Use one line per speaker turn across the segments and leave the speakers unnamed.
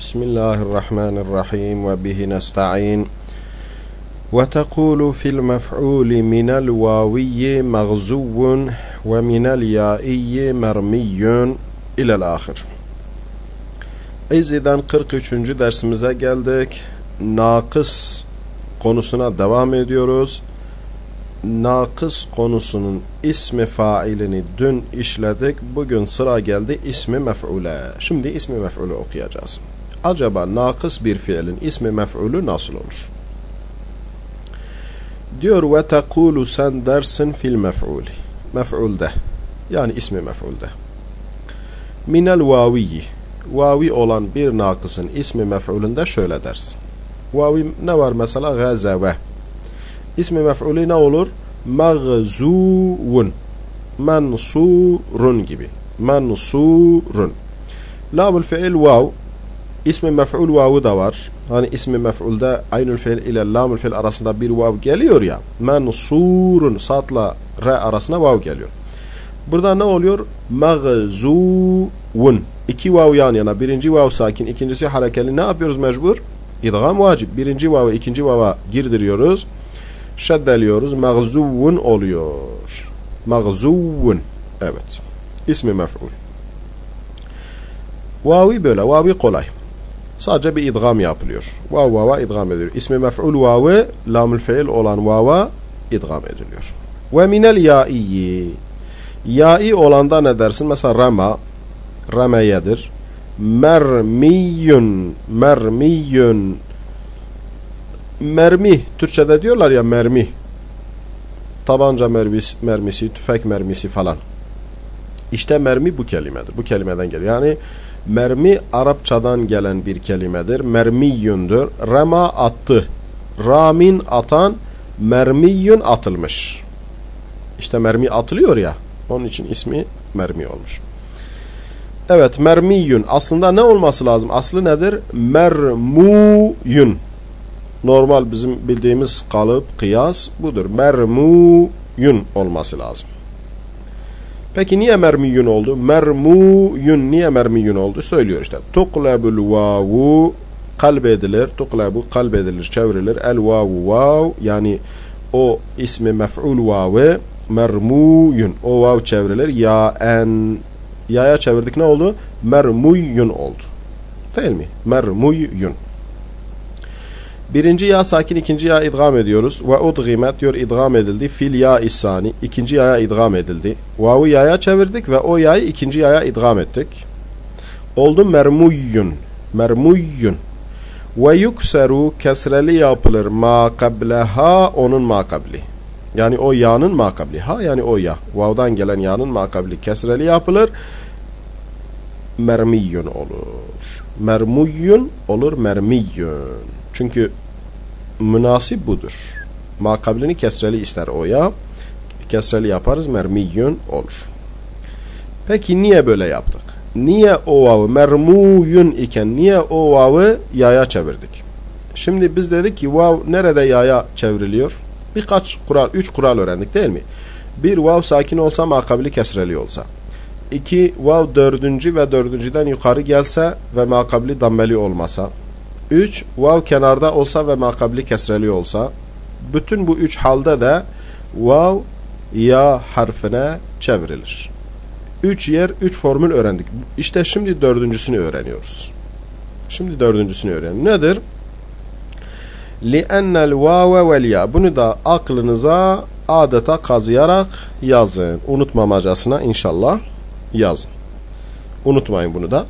بسم الله الرحمن الرحيم وبه نستعين وتقول في المفعول من الواوي مغزو ومن اليائي مرمي إلى الآخر İziden 43. dersimize geldik. Nakıs konusuna devam ediyoruz. Nakıs konusunun ismi failini dün işledik. Bugün sıra geldi ismi mef'ule. Şimdi ismi mef'ulü okuyacağız. Acaba nakıs bir fiilin ismi mef'ulü nasıl olur? Diyor ve tekulu sen dersin fil mef'uli. Mef'ulde. Yani ismi mef'ulde. Minel vaviyyi. Vavi olan bir nakısın ismi mef'ulünde şöyle dersin. Vavi ne var mesela? Gazeve. İsmi mef'ulü ne olur? Mağzuvun. Mansurun gibi. Mansurun. Lamul fiil vav. İsmi mef'ul vavı da var. Hani ismi mef'ulde aynül fiil ile lamul fiil arasında bir vav geliyor ya. Mansurun. Satla re arasına vav geliyor. Burada ne oluyor? Mağzuvun. İki vav yan yana. Birinci vav sakin, ikincisi harekeli. Ne yapıyoruz mecbur? İdgam vacip. Birinci vavı ikinci vava girdiriyoruz. Şeddeliyoruz. Mağzuvun oluyor. Mağzuvun. Evet. İsmi mef'ul. Vavi böyle. Vavi kolay. Sadece bir idgam yapılıyor. Vav vava idgam ediliyor. İsmi mef'ul vavı lamül fiil olan vava idgam ediliyor. Ve minel ya'iyyi. Ya'i olanda ne dersin? Mesela rama. Rameyedir. Mermiyün. Mermiyün. Mermi. Türkçe'de diyorlar ya mermi. Tabanca mermisi, mermisi, tüfek mermisi falan. İşte mermi bu kelimedir. Bu kelimeden geliyor. Yani mermi Arapçadan gelen bir kelimedir. Mermiyündür. Rema attı. Ramin atan mermiyün atılmış. İşte mermi atılıyor ya. Onun için ismi mermi olmuş. Evet mermiyün. Aslında ne olması lazım? Aslı nedir? Mermuyun. Normal bizim bildiğimiz kalıp, kıyas budur. Mermuyun olması lazım. Peki niye mermiyun oldu? Mermuyun niye mermiyun oldu? Söylüyor işte. Tuklebul vavu kalbedilir. Tuklebu kalbedilir, çevrilir. El vavu vav yani o ismi mef'ul vavı mermuyun. O vav çevrilir. Ya en yaya çevirdik ne oldu? Mermuyun oldu. Değil mi? Mermuyun. Birinci ya sakin, ikinci ya idgam ediyoruz. Ve udgimet diyor idgam edildi. Fil ya isani. ikinci yaya idgam edildi. Vavu yaya çevirdik ve o yayı ikinci yaya idgam ettik. Oldu mermuyyun. Mermuyyun. Ve yukseru kesreli yapılır. Ma kableha onun makabli. Yani o ya'nın makabli. Ha yani o ya. Vav'dan gelen ya'nın makabli. Kesreli yapılır. Mermiyyun olur. Mermuyyun olur mermiyyun. Çünkü münasip budur. Makablini kesreli ister o ya. Kesreli yaparız mermiyyun olur. Peki niye böyle yaptık? Niye o vavı mermuyun iken niye o vavı yaya çevirdik? Şimdi biz dedik ki vav nerede yaya çevriliyor? Birkaç kural, üç kural öğrendik değil mi? Bir vav sakin olsa makabili kesreli olsa. İki vav dördüncü ve dördüncüden yukarı gelse ve makabili dammeli olmasa. 3 vav kenarda olsa ve makabli kesreli olsa bütün bu üç halde de vav ya harfine çevrilir. 3 yer 3 formül öğrendik. İşte şimdi dördüncüsünü öğreniyoruz. Şimdi dördüncüsünü öğrenelim. Nedir? لِأَنَّ الْوَاوَ وَالْيَا Bunu da aklınıza adeta kazıyarak yazın. Unutmamacasına inşallah yazın. Unutmayın bunu da.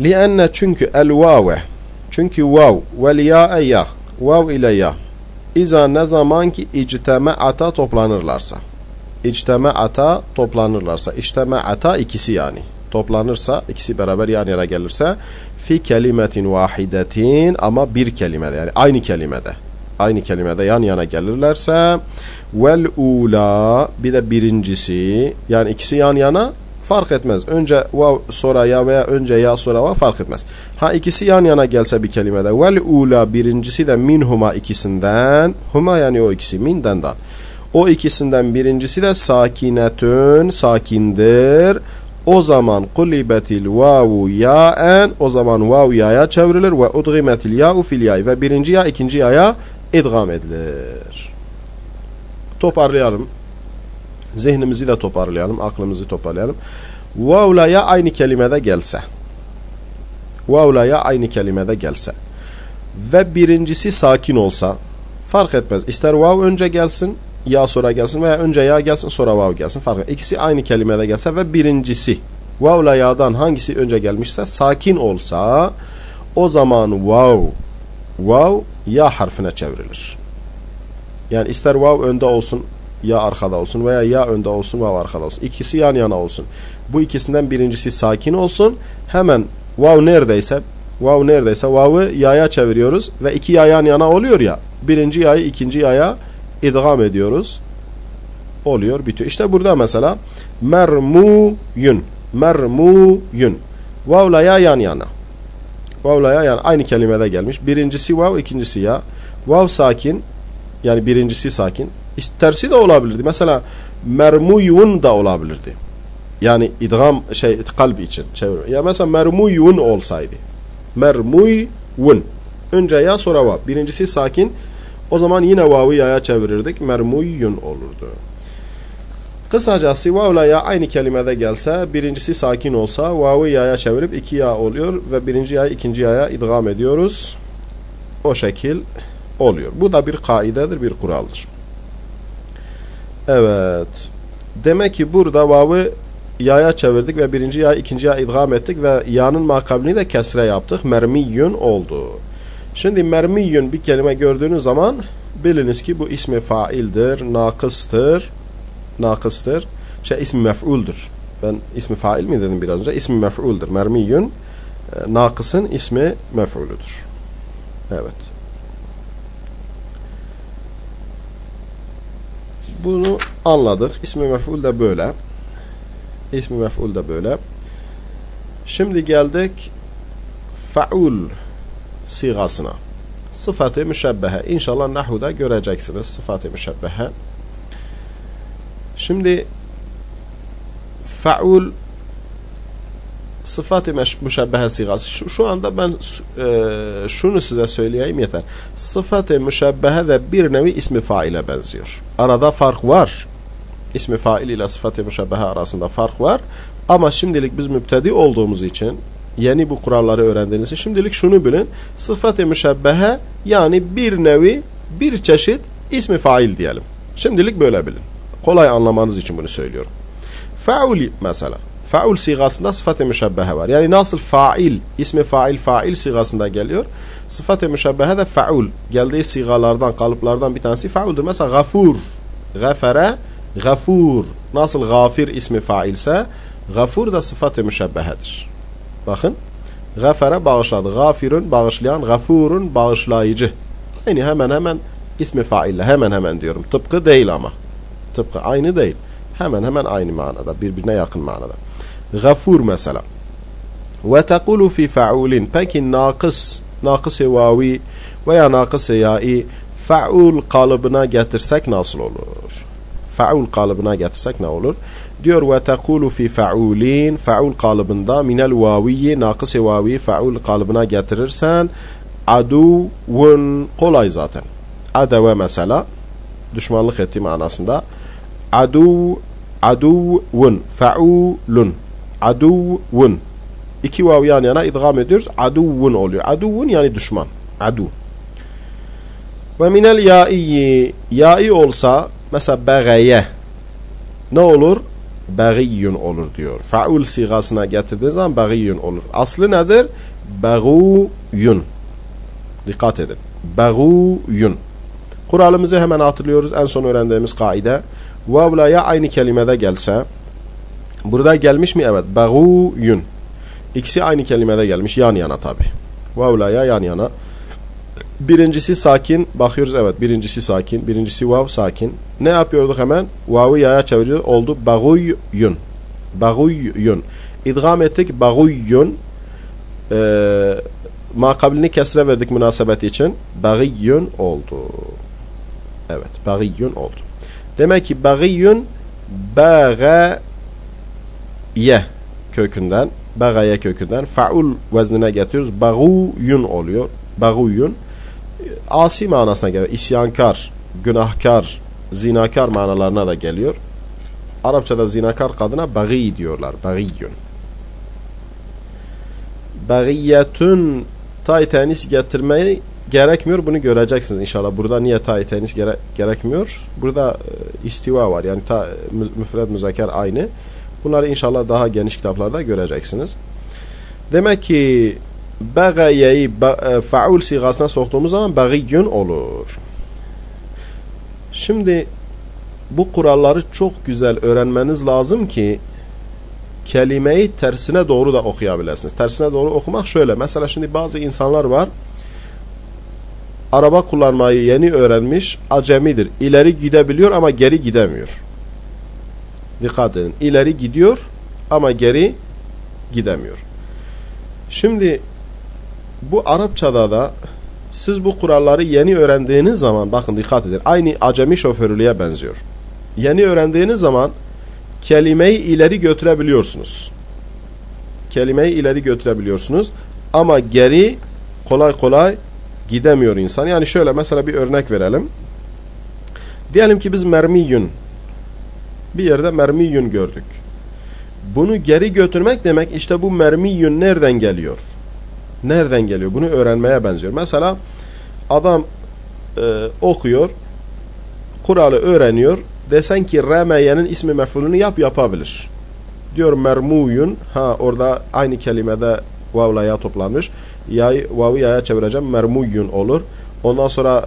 لِأَنَّ çünkü el-vâve çünkü vav vel ya ya vav ile ya. İza ne zaman ki ictema'ata toplanırlarsa ictema'ata toplanırlarsa ictema'ata ikisi yani toplanırsa ikisi beraber yan yana gelirse fi kelimetin vahidetin ama bir kelimede yani aynı kelimede aynı kelimede yan yana gelirlerse vel ula bir de birincisi yani ikisi yan yana fark etmez. Önce vav sonra ya veya önce ya sonra vav fark etmez. Ha ikisi yan yana gelse bir kelimede vel ula birincisi de min huma ikisinden huma yani o ikisi minden da. O ikisinden birincisi de sakinetün sakindir. o zaman kulibetil vavu yaen o zaman vav yaya çevrilir ve udgimetil ya'u fil yay ve birinci ya ikinci yaya idgam edilir. Toparlayalım. Zihnimizi de toparlayalım, aklımızı toparlayalım. Vavla ya aynı kelimede gelse. Vavla ya aynı kelimede gelse. Ve birincisi sakin olsa fark etmez. İster vav önce gelsin ya sonra gelsin veya önce ya gelsin sonra vav gelsin fark etmez. İkisi aynı kelimede gelse ve birincisi vavla ya'dan hangisi önce gelmişse sakin olsa o zaman vav vav ya harfine çevrilir. Yani ister vav önde olsun ya arkada olsun veya ya önde olsun vav arkada olsun. İkisi yan yana olsun. Bu ikisinden birincisi sakin olsun. Hemen vav neredeyse vav neredeyse vav'ı yaya çeviriyoruz ve iki ya yan yana oluyor ya. Birinci yayı ikinci yaya idgam ediyoruz. Oluyor bitiyor. İşte burada mesela mermuyun mermuyun vav'la ya yan yana. Vav'la ya yan aynı kelimede gelmiş. Birincisi vav ikincisi ya. Vav sakin yani birincisi sakin. Tersi de olabilirdi. Mesela mermuyun da olabilirdi. Yani idgam şey kalp için çevir. Ya mesela mermuyun olsaydı. Mermuyun. Önce ya sonra vav. Birincisi sakin. O zaman yine vav'ı yaya çevirirdik. Mermuyun olurdu. Kısacası vav'la ya aynı kelimede gelse birincisi sakin olsa vav'ı yaya çevirip iki ya oluyor ve birinci ya ikinci yaya idgam ediyoruz. O şekil oluyor. Bu da bir kaidedir, bir kuraldır. Evet. Demek ki burada vav'ı yaya çevirdik ve birinci ya ikinci ya idgam ettik ve ya'nın makabini de kesre yaptık. Mermiyyün oldu. Şimdi mermiyyün bir kelime gördüğünüz zaman biliniz ki bu ismi faildir, nakıstır. Nakıstır. Şey ismi mef'uldür. Ben ismi fail mi dedim biraz önce? İsmi mef'uldür. Mermiyyün e, nakısın ismi mef'uludur. Evet. Bunu anladık. İsmi mef'ul de böyle. İsmi mef'ul de böyle. Şimdi geldik faul sigasına. Sıfatı müşebbehe. İnşallah nahuda göreceksiniz sıfatı müşebbehe. Şimdi faul sıfat-ı müşebbehe sigası. Şu, şu anda ben e, şunu size söyleyeyim yeter. Sıfat-ı müşebbehe de bir nevi ismi faile benziyor. Arada fark var. İsmi fail ile sıfat-ı müşebbehe arasında fark var. Ama şimdilik biz müptedi olduğumuz için yeni bu kuralları öğrendiğiniz için şimdilik şunu bilin. Sıfat-ı müşebbehe yani bir nevi bir çeşit ismi fail diyelim. Şimdilik böyle bilin. Kolay anlamanız için bunu söylüyorum. Faul mesela. Faul sigasında sıfat-ı müşebbehe var. Yani nasıl fail, ismi fail, fail sigasında geliyor. Sıfat-ı müşebbehe de faul. Geldiği sigalardan, kalıplardan bir tanesi fauldur. Mesela gafur. Gafere, gafur. Nasıl gafir ismi failse, gafur da sıfat-ı müşebbehedir. Bakın. Gafere bağışladı. Gafirun bağışlayan, gafurun bağışlayıcı. Yani hemen hemen ismi faille. Hemen hemen diyorum. Tıpkı değil ama. Tıpkı aynı değil. Hemen hemen aynı manada. Birbirine yakın manada. Gafur mesela. Ve tekulu fi fa'ulin. Peki nakıs, nakıs-ı vavi veya nakıs-ı ya'i fa'ul kalıbına getirsek nasıl olur? Fa'ul kalıbına getirsek ne olur? Diyor ve tekulu fi fa'ulin fa'ul kalıbında minel vaviyi nakıs-ı vavi fa'ul kalıbına getirirsen aduvun kolay zaten. Adeve mesela düşmanlık ettiği manasında adu aduvun faulun aduvun iki vav yan yana idgam ediyoruz. Aduvun oluyor. Aduvun yani düşman. Adu. Ve minel ya'i ya'i olsa mesela beğeye ne olur? Beğiyyun olur diyor. Faul sigasına getirdiği zaman beğiyyun olur. Aslı nedir? Beğuyun dikkat edin. Beğuyun kuralımızı hemen hatırlıyoruz. En son öğrendiğimiz kaide. Vavla ya aynı kelimede gelse burada gelmiş mi? Evet. Baguyun. İkisi aynı kelimede gelmiş. Yan yana tabi. Vavla ya yan yana. Birincisi sakin. Bakıyoruz evet. Birincisi sakin. Birincisi vav sakin. Ne yapıyorduk hemen? Vav'ı yaya çeviriyoruz. Oldu. Baguyun. Baguyun. İdgam ettik. Baguyun. Ee, makabilini kesre verdik münasebeti için. Bagiyun oldu. Evet. Bagiyun oldu. Demek ki bagiyyun bagâye kökünden, bagaye kökünden faul veznine getiriyoruz. Baguyun oluyor. Baguyun. Asi manasına geliyor. İsyankar, günahkar, zinakar manalarına da geliyor. Arapçada zinakar kadına bagi diyorlar. Bagiyun. Bagiyetün tay tenis getirmeyi gerekmiyor. Bunu göreceksiniz inşallah. Burada niye tay tenis gere gerekmiyor? Burada e, istiva var. Yani ta, müfred müzaker aynı. Bunları inşallah daha geniş kitaplarda göreceksiniz. Demek ki bagayeyi e, faul sigasına soktuğumuz zaman bagiyun olur. Şimdi bu kuralları çok güzel öğrenmeniz lazım ki kelimeyi tersine doğru da okuyabilirsiniz. Tersine doğru okumak şöyle. Mesela şimdi bazı insanlar var. Araba kullanmayı yeni öğrenmiş, acemidir. İleri gidebiliyor ama geri gidemiyor. Dikkat edin. İleri gidiyor ama geri gidemiyor. Şimdi bu Arapçada da siz bu kuralları yeni öğrendiğiniz zaman bakın dikkat edin. Aynı acemi şoförlüğe benziyor. Yeni öğrendiğiniz zaman kelimeyi ileri götürebiliyorsunuz. Kelimeyi ileri götürebiliyorsunuz ama geri kolay kolay gidemiyor insan. Yani şöyle mesela bir örnek verelim. Diyelim ki biz mermiyün bir yerde mermiyün gördük. Bunu geri götürmek demek işte bu mermiyün nereden geliyor? Nereden geliyor? Bunu öğrenmeye benziyor. Mesela adam e, okuyor, kuralı öğreniyor. Desen ki remeyenin ismi mefulünü yap yapabilir. Diyor mermuyun. Ha orada aynı kelimede vavla ya toplanmış. Yay, vavu yaya çevireceğim. Mermuyun olur. Ondan sonra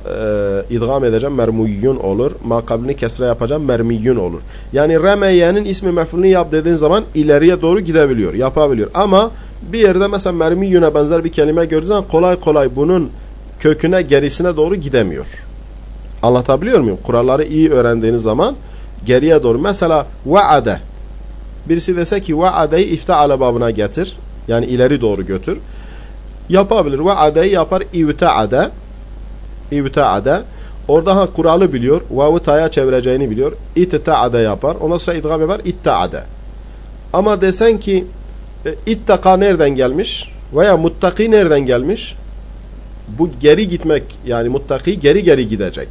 e, idgam edeceğim. Mermuyyun olur. Makablini kesre yapacağım. Mermiyyun olur. Yani remeyenin ismi mefulünü yap dediğin zaman ileriye doğru gidebiliyor. Yapabiliyor. Ama bir yerde mesela mermiyyuna benzer bir kelime zaman kolay kolay bunun köküne gerisine doğru gidemiyor. Anlatabiliyor muyum? Kuralları iyi öğrendiğiniz zaman geriye doğru. Mesela vaade. Birisi dese ki vaadeyi iftaale babına getir. Yani ileri doğru götür. Yapabilir. Vaadeyi yapar ivtaade İbta'ade. Orada ha kuralı biliyor. Vavu ta'ya çevireceğini biliyor. İtta'ade yapar. Ondan sonra idgam yapar. İtta'ade. Ama desen ki e, ittaka nereden gelmiş? Veya muttaki nereden gelmiş? Bu geri gitmek yani muttaki geri geri gidecek.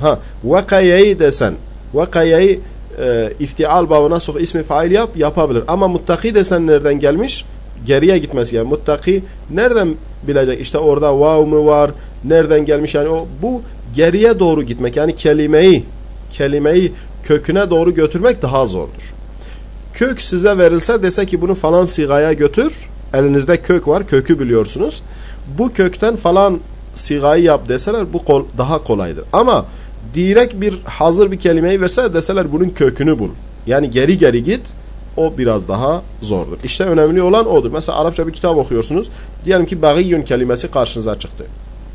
Ha vakayeyi desen vakayeyi e, iftial babına sok ismi fail yap yapabilir. Ama muttaki desen nereden gelmiş? Geriye gitmesi yani muttaki nereden bilecek? İşte orada vav mu var? Nereden gelmiş yani o bu geriye doğru gitmek yani kelimeyi kelimeyi köküne doğru götürmek daha zordur. Kök size verilse dese ki bunu falan sigaya götür. Elinizde kök var. Kökü biliyorsunuz. Bu kökten falan sigayı yap deseler bu kol, daha kolaydır. Ama direkt bir hazır bir kelimeyi verse deseler bunun kökünü bul. Yani geri geri git. O biraz daha zordur. İşte önemli olan odur. Mesela Arapça bir kitap okuyorsunuz. Diyelim ki bagiyyun kelimesi karşınıza çıktı.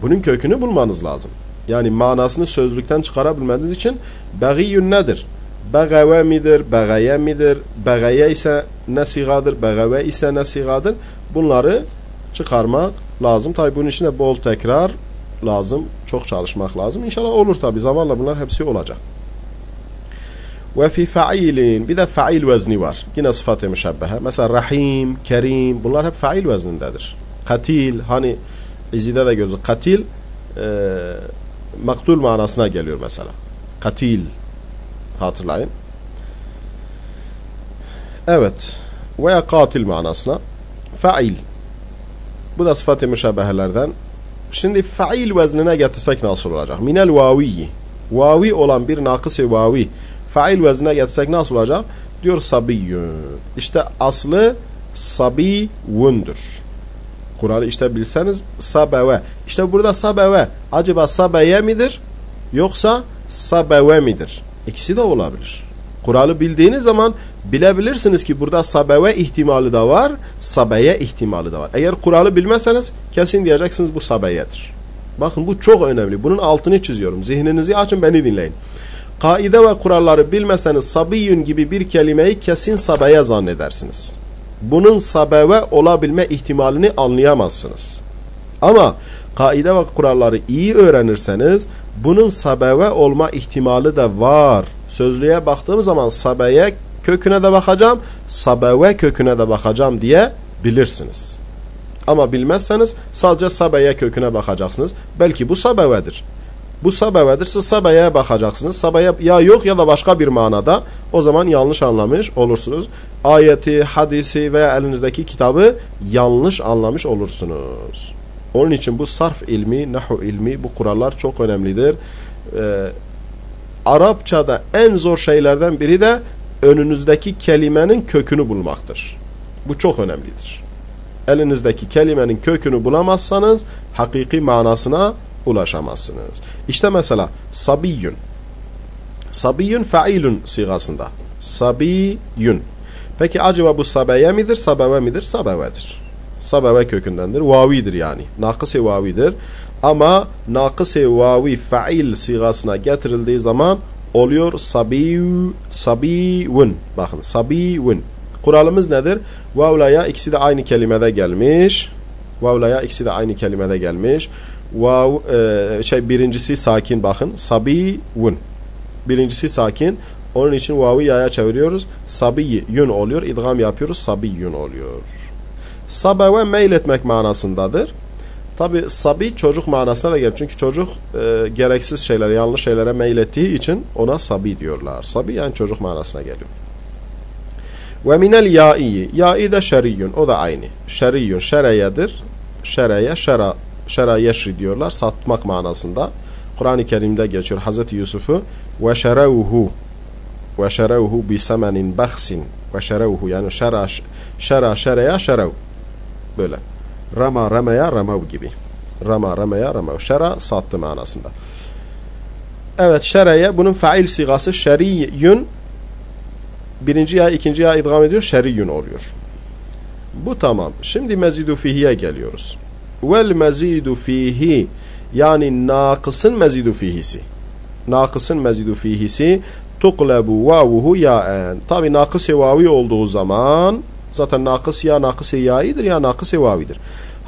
Bunun kökünü bulmanız lazım. Yani manasını sözlükten çıkarabilmeniz için begiyyün nedir? Begave midir? Begaye midir? Begaye ise ne sigadır? Begave ise ne sigadır? Bunları çıkarmak lazım. Tabi bunun için de bol tekrar lazım. Çok çalışmak lazım. İnşallah olur tabi. Zamanla bunlar hepsi olacak. Ve fi failin bir de fail vezni var. Yine sıfat-ı müşebbehe. Mesela rahim, kerim bunlar hep fail veznindedir. Katil hani İzide de gözü. Katil e, maktul manasına geliyor mesela. Katil hatırlayın. Evet. Veya katil manasına. Fail. Bu da sıfat-ı müşabehelerden. Şimdi fail veznine getirsek nasıl olacak? Minel vaviyi. Vavi olan bir nakıs-ı vavi. Fail veznine getirsek nasıl olacak? Diyor sabiyyün. İşte aslı sabiyundur. Kur'an'ı işte bilseniz sabeve. İşte burada sabeve acaba sabeye midir yoksa sabeve midir? İkisi de olabilir. Kur'an'ı bildiğiniz zaman bilebilirsiniz ki burada sabeve ihtimali de var, sabeye ihtimali de var. Eğer Kur'an'ı bilmezseniz kesin diyeceksiniz bu sabeyedir. Bakın bu çok önemli. Bunun altını çiziyorum. Zihninizi açın beni dinleyin. Kaide ve kuralları bilmezseniz sabiyün gibi bir kelimeyi kesin sabeye zannedersiniz bunun sabebe olabilme ihtimalini anlayamazsınız. Ama kaide ve kuralları iyi öğrenirseniz bunun sabebe olma ihtimali de var. Sözlüğe baktığım zaman sabeye köküne de bakacağım, sabeve köküne de bakacağım diye bilirsiniz. Ama bilmezseniz sadece sabeye köküne bakacaksınız. Belki bu sabevedir. Bu sabevedir. Siz sabeye bakacaksınız. Sabeye ya yok ya da başka bir manada. O zaman yanlış anlamış olursunuz. Ayeti, hadisi veya elinizdeki kitabı yanlış anlamış olursunuz. Onun için bu sarf ilmi, nahu ilmi, bu kurallar çok önemlidir. Ee, Arapçada en zor şeylerden biri de önünüzdeki kelimenin kökünü bulmaktır. Bu çok önemlidir. Elinizdeki kelimenin kökünü bulamazsanız hakiki manasına ulaşamazsınız. İşte mesela sabiyyun. Sabiyyun failun sigasında. Sabiyyun. Peki acaba bu sabeye midir, sabeve midir? Sabevedir. Sabeve kökündendir. Vavidir yani. Nakıs-ı vavidir. Ama nakıs-ı vavi fail sigasına getirildiği zaman oluyor sabiy, sabiyun. Bakın sabiyun. Kuralımız nedir? Vavlaya ikisi de aynı kelimede gelmiş. Vavlaya ikisi de aynı kelimede gelmiş. Vav e, şey birincisi sakin bakın. Sabiyun. Birincisi sakin. Onun için vav'ı yaya çeviriyoruz. Sabiyun oluyor. İdgam yapıyoruz. Sabiyun oluyor. Sabeve meyletmek manasındadır. Tabi sabi çocuk manasına da gelir. Çünkü çocuk e, gereksiz şeylere, yanlış şeylere meylettiği için ona sabi diyorlar. Sabi yani çocuk manasına geliyor. Ve minel ya'i. Ya'i de şeriyun. O da aynı. Şeriyun şereyedir. Şereye, şera, şera yeşri diyorlar. Satmak manasında. Kur'an-ı Kerim'de geçiyor Hazreti Yusuf'u ve şerevhu ve şerevhu bi semenin bahsin ve şerevhu yani şera şera şereye şerev böyle. Rama ramaya ramav gibi. Rama ramaya ramav. Şera sattı manasında. Evet şereye bunun fail sigası şeriyün birinci ya ikinci ya idgam ediyor şeriyün oluyor. Bu tamam. Şimdi mezidu fihiye geliyoruz. Vel mezidu fihi yani nakısın mezidu fihisi. Nakısın mezidu fihisi tuklebu vavuhu yaen. Tabi nakıs vavi olduğu zaman zaten nakıs ya nakıs yaidir ya nakıs vavidir.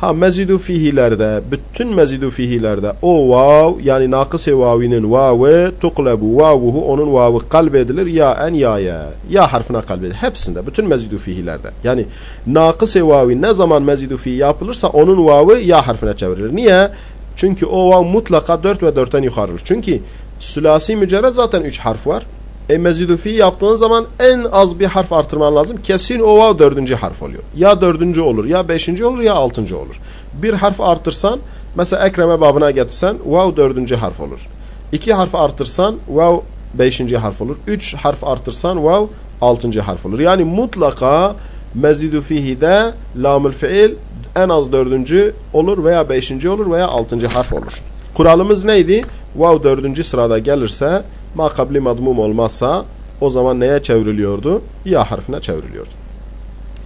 Ha mezidu fihilerde, bütün mezidu fihilerde o vav yani nakıs vavinin vavı tuklebu vavuhu onun vavı kalbedilir ya en ya ya. Ya harfine kalbedilir. Hepsinde bütün mezidu fihilerde. Yani nakıs vavi ne zaman mezidu fihi yapılırsa onun vavı ya harfine çevrilir. Niye? Çünkü o vav mutlaka 4 ve 4'ten yukarıdır. Çünkü sülasi mücerred zaten 3 harf var. E mezidu fi yaptığın zaman en az bir harf artırman lazım. Kesin o vav dördüncü harf oluyor. Ya dördüncü olur, ya beşinci olur, ya altıncı olur. Bir harf artırsan, mesela ekreme babına getirsen, vav dördüncü harf olur. İki harf artırsan, vav beşinci harf olur. Üç harf artırsan, vav altıncı harf olur. Yani mutlaka mezidu fihi'de lamül fiil en az dördüncü olur veya beşinci olur veya altıncı harf olur. Kuralımız neydi? Vav dördüncü sırada gelirse makabli madmum olmazsa o zaman neye çevriliyordu? Ya harfine çevriliyordu.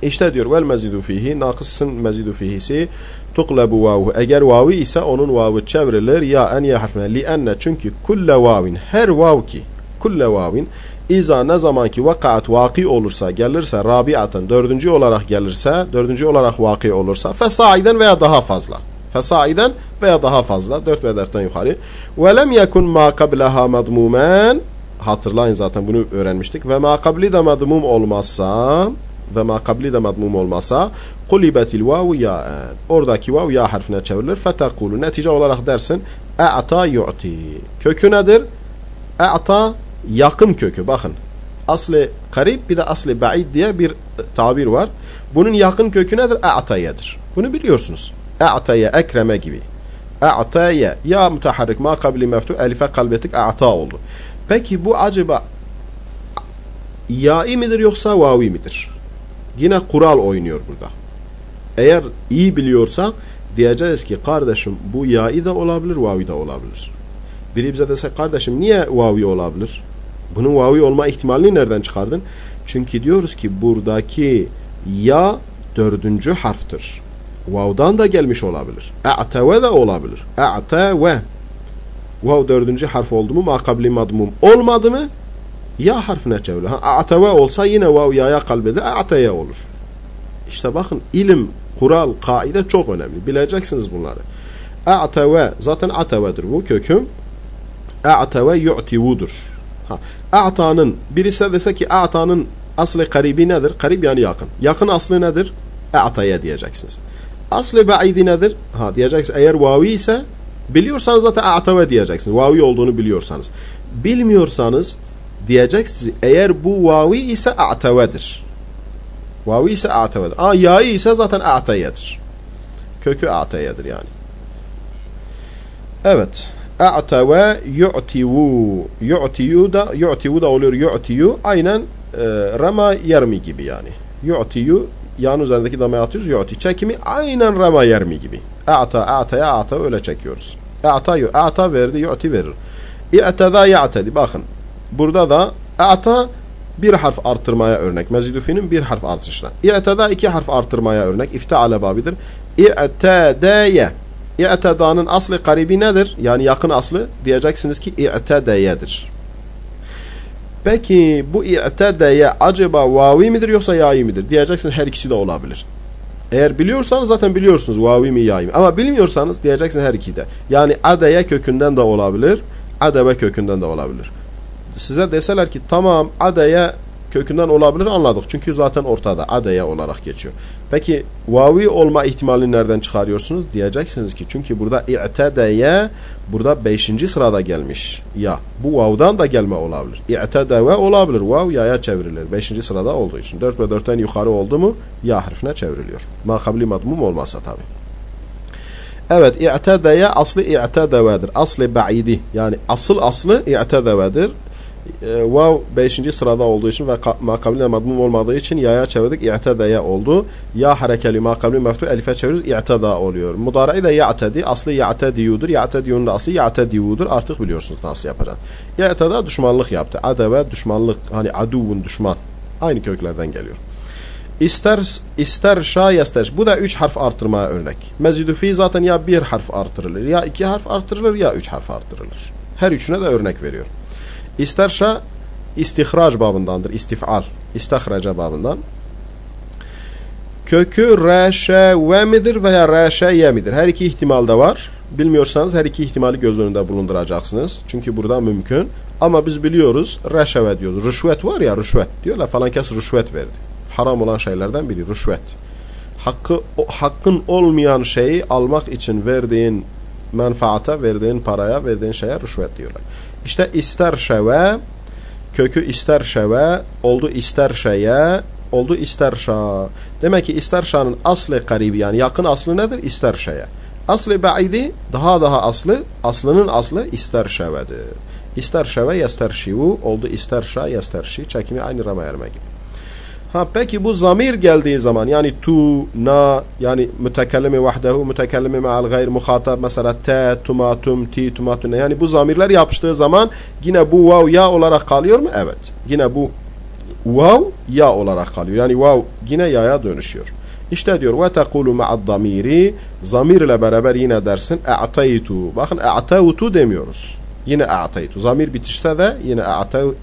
İşte diyor vel mezidu fihi nakısın mezidu fihisi tuklebu vavu. Eğer vavi ise onun vavı çevrilir ya en ya harfine li enne çünkü kulle vavin her vav ki kulle vavin İza ne zaman ki vakaat vaki olursa gelirse rabiaten dördüncü olarak gelirse dördüncü olarak vaki olursa fesaiden veya daha fazla fesaiden veya daha fazla dört ve dörtten yukarı. Ve lem yekun ma kablaha madmumen. Hatırlayın zaten bunu öğrenmiştik. Ve ma kabli de madmum olmazsa ve ma kabli de madmum olmazsa kulibetil vavu ya'en oradaki vav ya harfine çevrilir. Fetekulu netice olarak dersin e'ta yu'ti. Kökü nedir? e'ta yakın kökü. Bakın aslı karib bir de aslı ba'id diye bir tabir var. Bunun yakın kökü nedir? e'tayedir bunu biliyorsunuz. E'taye ekreme gibi e'taye ya müteharrik ma kabli meftu elife kalbetik e'ta oldu peki bu acaba ya'i midir yoksa vavi midir? Yine kural oynuyor burada. Eğer iyi biliyorsa diyeceğiz ki kardeşim bu ya'i de olabilir, vavi de olabilir. Biri bize dese kardeşim niye vavi olabilir? Bunun vavi olma ihtimalini nereden çıkardın? Çünkü diyoruz ki buradaki ya dördüncü harftir. Vav'dan da gelmiş olabilir. E'teve de olabilir. E'teve. Vav dördüncü harf oldu mu makabli madmum olmadı mı ya harfine çevrilir. Ha, a'teve olsa yine vav yaya kalbede a'teye olur. İşte bakın ilim, kural, kaide çok önemli. Bileceksiniz bunları. A'teve zaten atevedir bu köküm. A'teve yu'tivudur. A'tanın birisi dese ki a'tanın Aslı karibi nedir? Karib yani yakın. Yakın aslı nedir? E'taya diyeceksiniz. Aslı ba'idi nedir? Ha diyeceksiniz eğer vavi ise biliyorsanız zaten a'tave diyeceksiniz. Vavi olduğunu biliyorsanız. Bilmiyorsanız diyeceksiniz eğer bu vavi ise a'tavedir. Vavi ise a'tavedir. Aa ya'yı ise zaten a'tayedir. Kökü a'tayedir yani. Evet. A'tave yu'tivu. Yu'tiyu da yu'tivu da oluyor yu'tiyu. Aynen e, rama yermi gibi yani. Yu'tiyu yan üzerindeki damayı atıyoruz. Yu'ti. Çekimi aynen rama yermi gibi. A'ta, a'taya, a'ta öyle çekiyoruz. A'ta, a'ta verdi, yu'ti verir. İ'teda ya'tedi. Bakın. Burada da a'ta bir harf artırmaya örnek. Mezidüfinin bir harf artışına. İ'teda iki harf artırmaya örnek. İfteale babidir. İ'tedeye. İ'tedanın aslı karibi nedir? Yani yakın aslı diyeceksiniz ki i'tedeyedir. Peki bu i'tedeye acaba vavi midir yoksa yayi midir? Diyeceksiniz her ikisi de olabilir. Eğer biliyorsanız zaten biliyorsunuz vavi mi yayi mi. Ama bilmiyorsanız diyeceksiniz her ikisi de. Yani adeye kökünden de olabilir, adebe kökünden de olabilir. Size deseler ki tamam adeye kökünden olabilir anladık. Çünkü zaten ortada adeye olarak geçiyor. Peki vavi olma ihtimalini nereden çıkarıyorsunuz? Diyeceksiniz ki çünkü burada i'tedeye burada 5. sırada gelmiş. Ya bu vav'dan da gelme olabilir. İ'tedeve olabilir. Vav ya'ya çevrilir. 5. sırada olduğu için. 4 ve 4'ten yukarı oldu mu ya harfine çevriliyor. Makabli madmum olmazsa tabi. Evet i'tedeye aslı i'tedevedir. Aslı ba'idi yani asıl aslı i'tedevedir e, vav 5. sırada olduğu için ve makabline madmum olmadığı için yaya çevirdik. İ'tedeye oldu. Ya harekeli makabli meftu elife çeviriyoruz. İ'teda oluyor. Mudara'i de ya'tedi. Aslı ya'tediyudur. Ya'tediyunun da aslı ya'tediyudur. Artık biliyorsunuz nasıl yapacağız. İ'teda düşmanlık yaptı. Adeve düşmanlık. Hani aduvun düşman. Aynı köklerden geliyor. İster, ister şa yester. Bu da üç harf artırmaya örnek. Mezidü fi zaten ya bir harf artırılır, ya iki harf artırılır, ya üç harf artırılır. Her üçüne de örnek veriyor. İsterse istihraç babındandır. İstifal. İstihraca babından. Kökü reşe midir veya reşe midir? Her iki ihtimal da var. Bilmiyorsanız her iki ihtimali göz önünde bulunduracaksınız. Çünkü burada mümkün. Ama biz biliyoruz reşeve diyoruz. Rüşvet var ya rüşvet. Diyorlar falan kes rüşvet verdi. Haram olan şeylerden biri rüşvet. Hakkı, o, hakkın olmayan şeyi almak için verdiğin menfaata, verdiğin paraya, verdiğin şeye rüşvet diyorlar. İşte ister şeve, kökü ister şeve, oldu ister şeye, oldu ister şa. Demek ki ister şa'nın aslı karibi yani yakın aslı nedir? İster şeye. Aslı ba'idi daha daha aslı, aslının aslı ister şevedir. İster şeve yester şivu, oldu ister şa yester şi. Çekimi aynı rama erme gibi. Ha peki bu zamir geldiği zaman yani tu, na yani mütekellimi vahdehu, mütekellimi ma'al gayr muhatab mesela te, tumatum, ti, tumatun yani bu zamirler yapıştığı zaman yine bu vav ya olarak kalıyor mu? Evet. Yine bu vav ya olarak kalıyor. Yani vav yine yaya dönüşüyor. İşte diyor ve tekulu ma'ad zamiri zamirle beraber yine dersin e'taytu. Bakın e'taytu demiyoruz. Yine a'taytu. Zamir bitişse de yine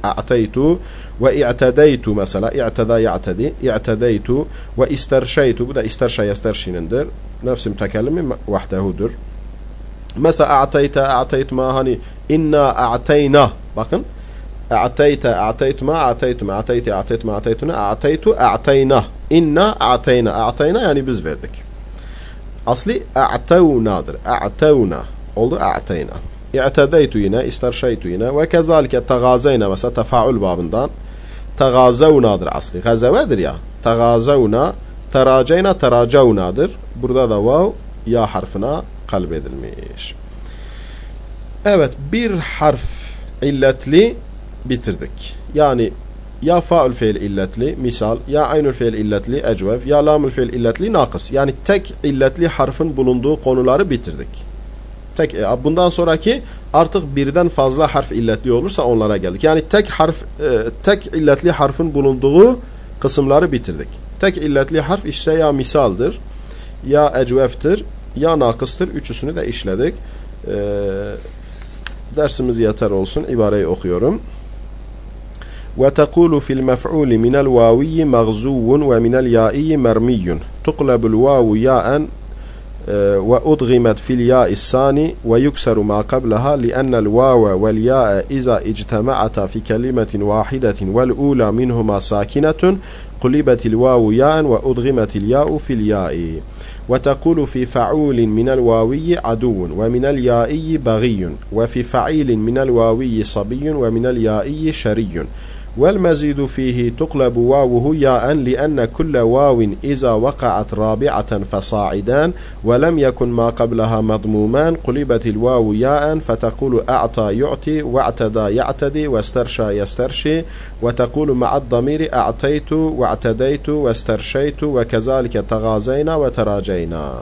a'taytu ve i'tedeytu mesela i'teda ya'tedi i'tedeytu ve isterşeytu bu da isterşe yesterşinindir. Nefsi mütekellimi vahdehudur. Mesela a'teyte a'teytma hani inna a'teyna bakın a'teyte a'teytma a'teytuma a'teyti a'teytma a'teytuna a'teytu a'teyna inna a'teyna a'teyna yani biz verdik. Asli a'tevnadır. A'tevna oldu a'teyna. İ'tedeytu yine, isterşeytu yine ve kezalike tegazeyne mesela tefaül babından tegazevnadır asli. Gazevedir ya. Tegazevna, teraceyna, teracevnadır. Burada da vav ya harfine kalbedilmiş. Evet bir harf illetli bitirdik. Yani ya faul fiil illetli misal ya aynül fiil illetli ecvev ya lamül fiil illetli nakıs. Yani tek illetli harfin bulunduğu konuları bitirdik Tek e, bundan sonraki artık birden fazla harf illetli olursa onlara geldik. Yani tek harf e, tek illetli harfin bulunduğu kısımları bitirdik. Tek illetli harf işte ya misaldır, ya ecveftir, ya nakıstır. Üçüsünü de işledik. E, dersimiz yeter olsun. İbareyi okuyorum. وتقول في المفعول من الواوي مغزو ومن اليائي مرمي تقلب الواو ياء وأضغمت في الياء الثاني ويكسر ما قبلها لأن الواو والياء إذا اجتمعتا في كلمة واحدة والأولى منهما ساكنة قلبت الواو ياء وأضغمت الياء في الياء. وتقول في فعول من الواوي عدو ومن اليائي بغي وفي فعيل من الواوي صبي ومن اليائي شري. والمزيد فيه تقلب واوه ياء لأن كل واو إذا وقعت رابعة فصاعدان ولم يكن ما قبلها مضمومان قلبت الواو ياء فتقول أعطى يعطي واعتدى يعتدي واسترشى يسترشي وتقول مع الضمير أعطيت واعتديت واسترشيت وكذلك تغازينا وتراجينا.